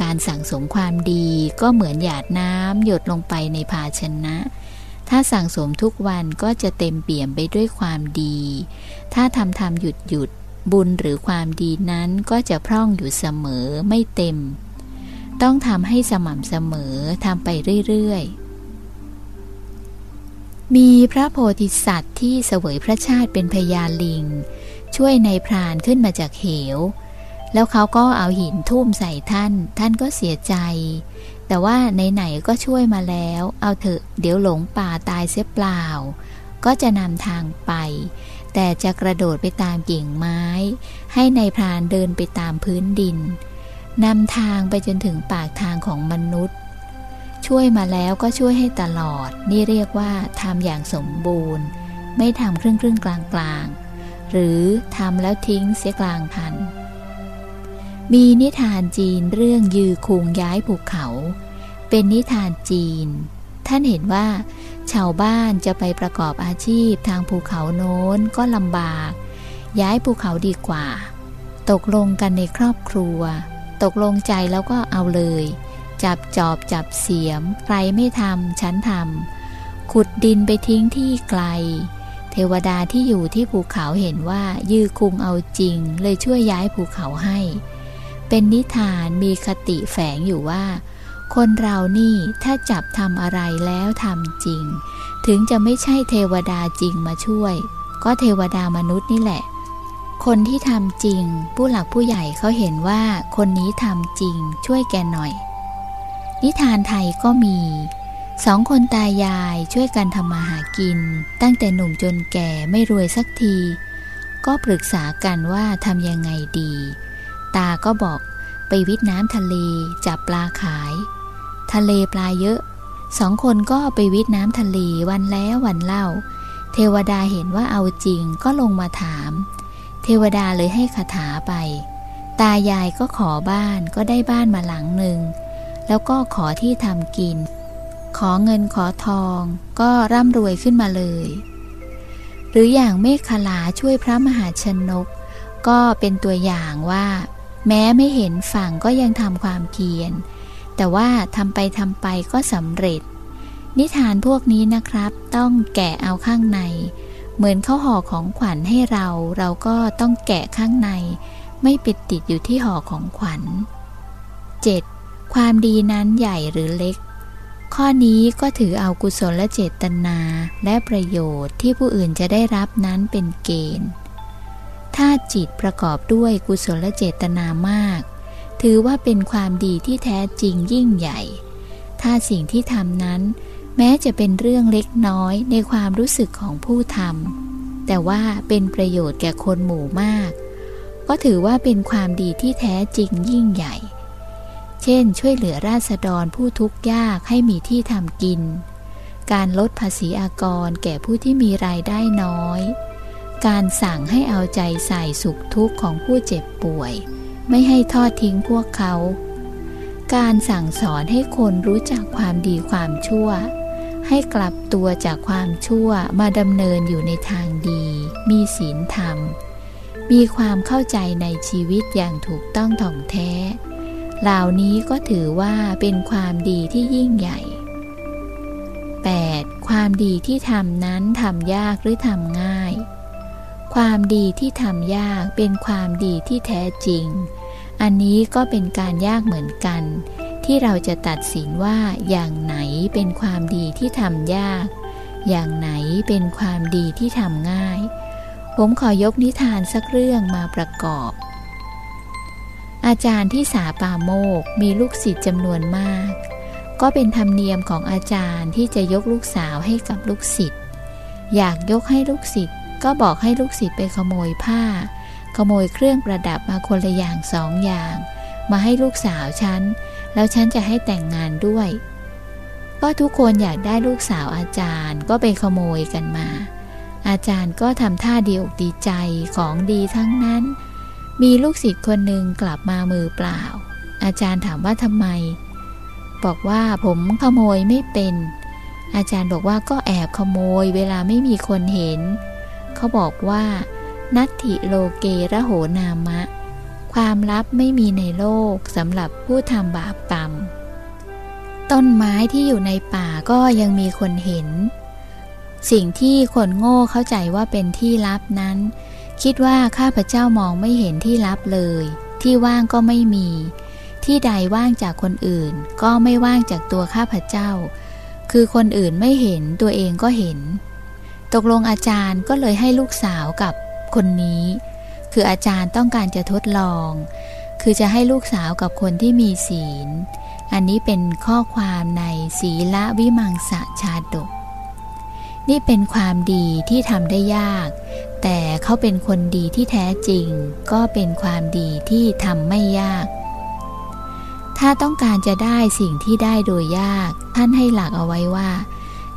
การสั่งสมความดีก็เหมือนหยาดน้ำหยดลงไปในภาชนะ ถ้าสั่งสมทุกวันก็จะเต็มเปี่ยมไปด้วยความดี ถ้าทำทำหยุดหยุดบุญหรือความดีนั้นก็จะพร่องอยู่เสมอไม่เต็ม ต้องทำให้สม่ำเสมอทำไปเรื่อยๆ มีพระโพธิสัตว์ที่เสวยพระชาติเป็นพญาลิง ช่วยในพรานขึ้นมาจากเหว แล้วเขาก็เอาหินทุ่มใส่ท่าน ท่านก็เสียใจ แต่ว่าไหนๆก็ช่วยมาแล้ว เอาเถอะเดี๋ยวหลงป่าตายเสียเปล่า ก็จะนำทางไป แต่จะกระโดดไปตามกิ่งไม้ ให้ในพรานเดินไปตามพื้นดินนำทางไปจนถึงปากทางของมนุษย์ ช่วยมาแล้วก็ช่วยให้ตลอด นี่เรียกว่าทำอย่างสมบูรณ์ ไม่ทำครึ่งครึ่งกลางกลางหรือทำแล้วทิ้งเสียกลางพัน มีนิทานจีนเรื่องยือคุงย้ายภูเขา เป็นนิทานจีน ท่านเห็นว่า ชาวบ้านจะไปประกอบอาชีพทางภูเขาโน้นก็ลำบาก ย้ายภูเขาดีกว่า ตกลงกันในครอบครัว ตกลงใจแล้วก็เอาเลย จับจอบจับเสียม ใครไม่ทำฉันทำขุดดินไปทิ้งที่ไกล เทวดาที่อยู่ที่ภูเขาเห็นว่ายือคุงเอาจริง เลยช่วยย้ายภูเขาให้ เป็นนิทานมีคติแฝงอยู่ว่า คนเรานี่ถ้าจับทำอะไรแล้วทำจริง ถึงจะไม่ใช่เทวดาจริงมาช่วย ก็เทวดามนุษย์นี่แหละ คนที่ทำจริง ผู้หลักผู้ใหญ่เขาเห็นว่าคนนี้ทำจริง ช่วยแกหน่อย นิทานไทยก็มีสองคนตายายช่วยกันทำมาหากิน ตั้งแต่หนุ่มจนแก่ไม่รวยสักที ก็ปรึกษากันว่าทำยังไงดี ตาก็บอกไปวิทน้ำทะเลจับปลาขาย ทะเลปลาเยอะ สองคนก็ไปวิทน้ำทะเลวันแล้ววันเล่า เทวดาเห็นว่าเอาจริงก็ลงมาถาม เทวดาเลยให้คาถาไป ตายายก็ขอบ้านก็ได้บ้านมาหลังหนึ่ง แล้วก็ขอที่ทำกิน ขอเงินขอทองก็ร่ำรวยขึ้นมาเลย หรืออย่างเมฆขลาช่วยพระมหาชนก ก็เป็นตัวอย่างว่า แม้ไม่เห็นฝั่งก็ยังทำความเพียร แต่ว่าทำไปทำไปก็สำเร็จ นิทานพวกนี้นะครับ ต้องแกะเอาข้างใน เหมือนเขาห่อของขวัญให้เรา เราก็ต้องแกะข้างใน ไม่ปิดติดอยู่ที่ห่อของขวัญ 7. ความดีนั้นใหญ่หรือเล็ก ข้อนี้ก็ถือเอากุศลและเจตนาและประโยชน์ที่ผู้อื่นจะได้รับนั้นเป็นเกณฑ์ ถ้าจิตประกอบด้วยกุศลและเจตนามาก ถือว่าเป็นความดีที่แท้จริงยิ่งใหญ่ ถ้าสิ่งที่ทำนั้น แม้จะเป็นเรื่องเล็กน้อยในความรู้สึกของผู้ทำแต่ว่าเป็นประโยชน์แก่คนหมู่มาก ก็ถือว่าเป็นความดีที่แท้จริงยิ่งใหญ่ เช่น ช่วยเหลือราษฎรผู้ทุกข์ยากให้มีที่ทำกิน การลดภาษีอากรแก่ผู้ที่มีรายได้น้อย การสั่งให้เอาใจใส่สุขทุกข์ของผู้เจ็บป่วย ไม่ให้ทอดทิ้งพวกเขา การสั่งสอนให้คนรู้จักความดีความชั่ว ให้กลับตัวจากความชั่วมาดำเนินอยู่ในทางดี มีศีลธรรม มีความเข้าใจในชีวิตอย่างถูกต้องถ่องแท้ เหล่านี้ก็ถือว่าเป็นความดีที่ยิ่งใหญ่ 8. ความดีที่ทำนั้นทำยากหรือทำง่าย ความดีที่ทำยากเป็นความดีที่แท้จริง อันนี้ก็เป็นการยากเหมือนกัน ที่เราจะตัดสินว่าอย่างไหนเป็นความดีที่ทำยาก อย่างไหนเป็นความดีที่ทำง่าย ผมขอยกนิทานสักเรื่องมาประกอบ อาจารย์ที่สาปาโมกมีลูกศิษย์จำนวนมาก ก็เป็นธรรมเนียมของอาจารย์ที่จะยกลูกสาวให้กับลูกศิษย์อยากยกให้ลูกศิษย์ ก็บอกให้ลูกศิษย์ไปขโมยผ้า ขโมยเครื่องประดับมาคนละอย่างสองอย่าง มาให้ลูกสาวฉัน แล้วฉันจะให้แต่งงานด้วย ก็ทุกคนอยากได้ลูกสาวอาจารย์ก็ไปขโมยกันมา อาจารย์ก็ทำท่าดีอกดีใจของดีทั้งนั้น มีลูกศิษย์คนหนึ่งกลับมามือเปล่า อาจารย์ถามว่าทำไม บอกว่าผมขโมยไม่เป็น อาจารย์บอกว่าก็แอบขโมยเวลาไม่มีคนเห็น เขาบอกว่า นัตถิโลเกระโหนามะ ความลับไม่มีในโลกสำหรับผู้ทำบาปกรรม ต้นไม้ที่อยู่ในป่าก็ยังมีคนเห็น สิ่งที่คนโง่เข้าใจว่าเป็นที่ลับนั้น คิดว่าข้าพเจ้ามองไม่เห็นที่ลับเลย ที่ว่างก็ไม่มี ที่ใดว่างจากคนอื่น ก็ไม่ว่างจากตัวข้าพเจ้า คือคนอื่นไม่เห็นตัวเองก็เห็น ตกลงอาจารย์ก็เลยให้ลูกสาวกับคนนี้ คืออาจารย์ต้องการจะทดลอง คือจะให้ลูกสาวกับคนที่มีศีล อันนี้เป็นข้อความในศีละวิมังสะชาดก นี่เป็นความดีที่ทำได้ยาก แต่เขาเป็นคนดีที่แท้จริง ก็เป็นความดีที่ทำไม่ยาก ถ้าต้องการจะได้สิ่งที่ได้โดยยาก ท่านให้หลักเอาไว้ว่า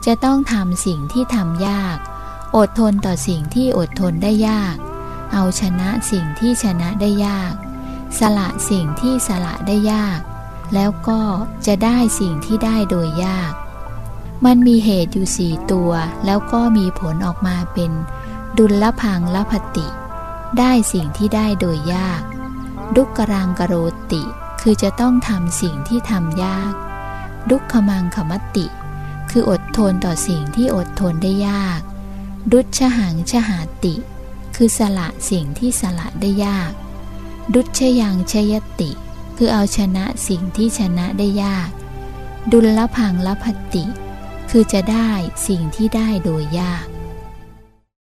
จะต้องทำสิ่งที่ทำยาก อดทนต่อสิ่งที่อดทนได้ยาก เอาชนะสิ่งที่ชนะได้ยาก สละสิ่งที่สละได้ยาก แล้วก็จะได้สิ่งที่ได้โดยยาก มันมีเหตุอยู่สี่ตัว แล้วก็มีผลออกมาเป็น ดุลละพังละพติ ได้สิ่งที่ได้โดยยาก ดุกรังกโรติ คือจะต้องทำสิ่งที่ทำยาก ดุขมังขมติ คืออดทนต่อสิ่งที่อดทนได้ยาก ดุชหังชหาติ คือสละสิ่งที่สละได้ยาก ดุชยังชยติ คือเอาชนะสิ่งที่ชนะได้ยาก ดุลละพังละพติ คือจะได้สิ่งที่ได้โดยยาก